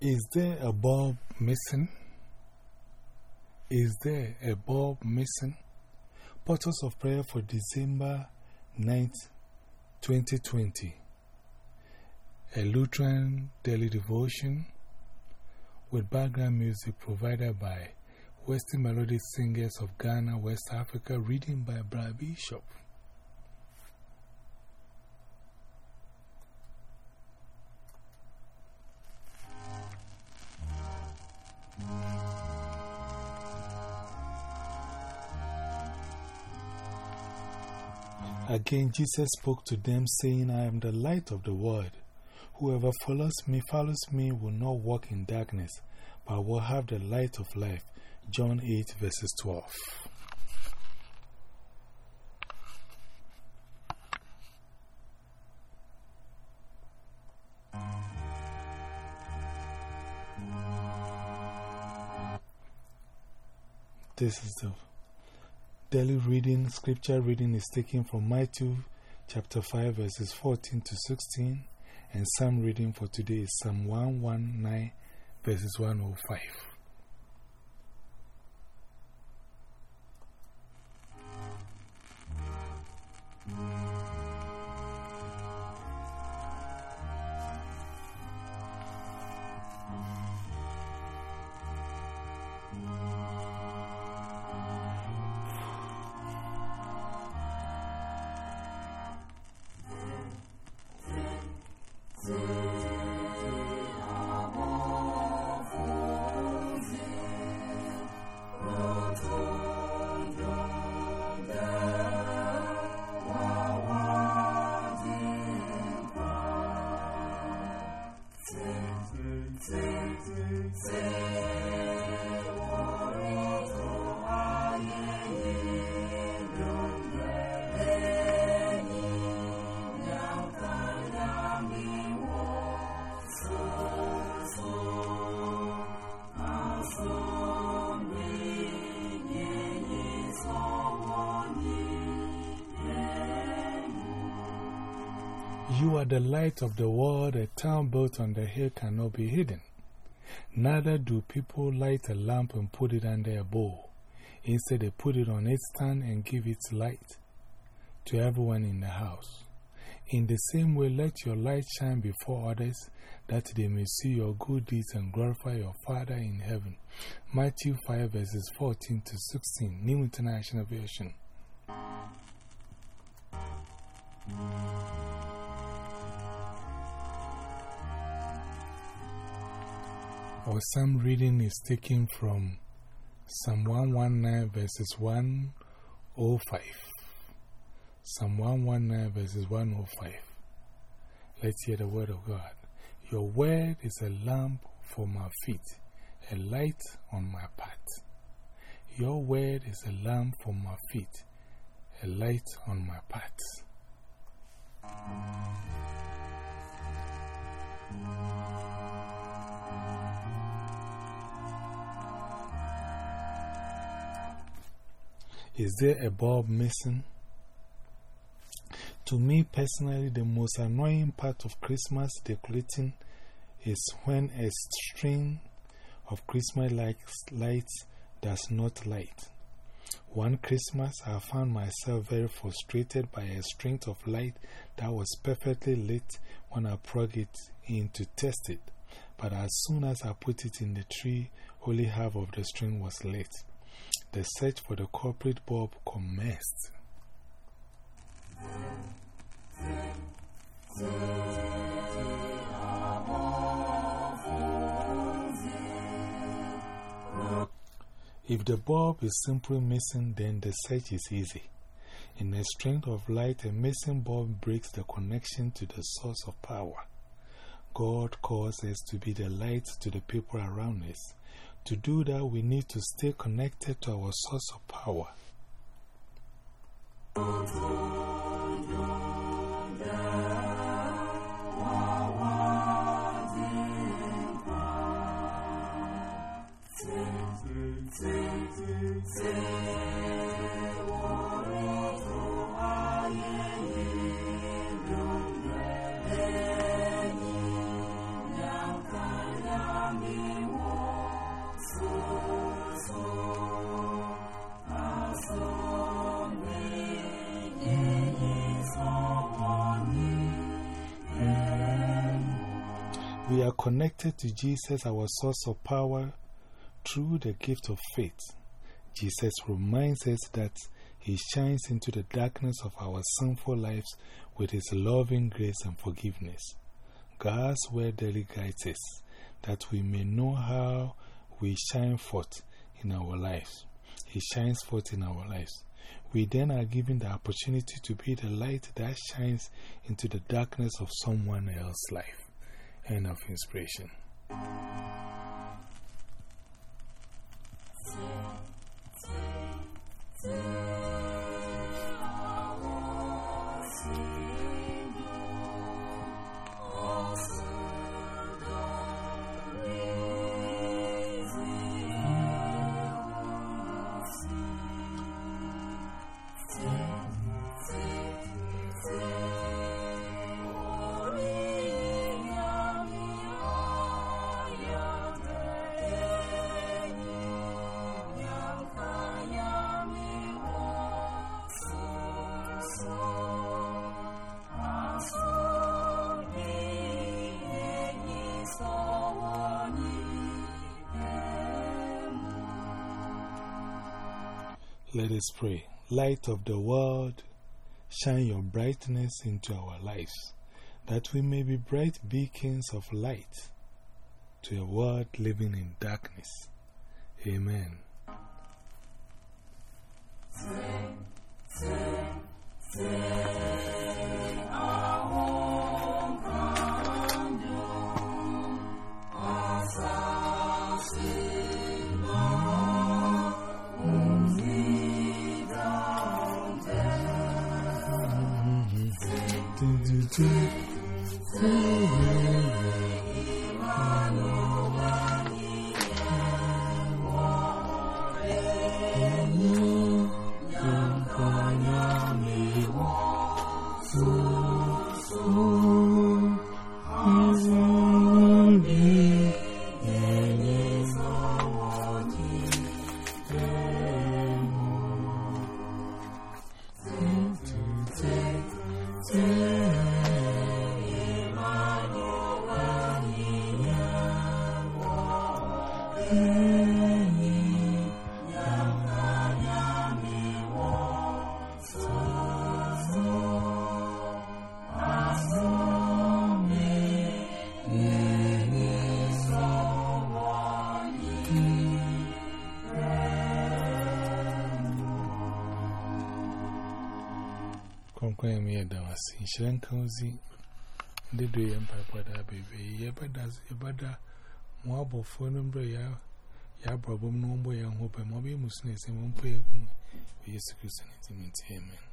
Is there a bulb missing? Is there a bulb missing? Portals of Prayer for December 9th, 2020. A Lutheran daily devotion with background music provided by Western Melodic Singers of Ghana, West Africa, reading by Brad Bishop. Again, Jesus spoke to them, saying, I am the light of the world. Whoever follows me, follows me, will not walk in darkness, but will have the light of life. John 8, verses 12. This is the daily reading. Scripture reading is taken from Matthew chapter 5, verses 14 to 16, and Psalm reading for today is Psalm 119, verses 105. You are the light of the world. A town built on the hill cannot be hidden. Neither do people light a lamp and put it under a bowl. Instead, they put it on its stand and give its light to everyone in the house. In the same way, let your light shine before others, that they may see your good deeds and glorify your Father in heaven. Matthew 5, verses 14 to 16, New International Version. Our psalm reading is taken from Psalm 119 verses 105. Psalm 119 verses 105. Let's hear the word of God. Your word is a lamp for my feet, a light on my path. Your word is a lamp for my feet, a light on my path. Is there a bulb missing? To me personally, the most annoying part of Christmas decorating is when a string of Christmas lights does not light. One Christmas, I found myself very frustrated by a string of light that was perfectly lit when I plugged it in to test it. But as soon as I put it in the tree, only half of the string was lit the search for the corporate bulb commenced. If the bulb is simply missing, then the search is easy. In a strength of light, a missing bulb breaks the connection to the source of power. God calls us to be the light to the people around us. To do that, we need to stay connected to our source of power. We are connected to Jesus, our source of power, through the gift of faith. Jesus reminds us that He shines into the darkness of our sinful lives with His loving grace and forgiveness. God's word daily guides us that we may know how we shine forth in our lives. He shines forth in our lives. We then are given the opportunity to be the light that shines into the darkness of someone else's life. End of inspiration. Let us pray. Light of the world, shine your brightness into our lives, that we may be bright beacons of light to a world living in darkness. Amen. Thank you. Kwankwaa ya miye da wasu, inshirin kawuzi, ndị do ya mpakwada bebe, ya bada ya ya nhụbe, ma ọ bụ ịmụsị na-esi mụ.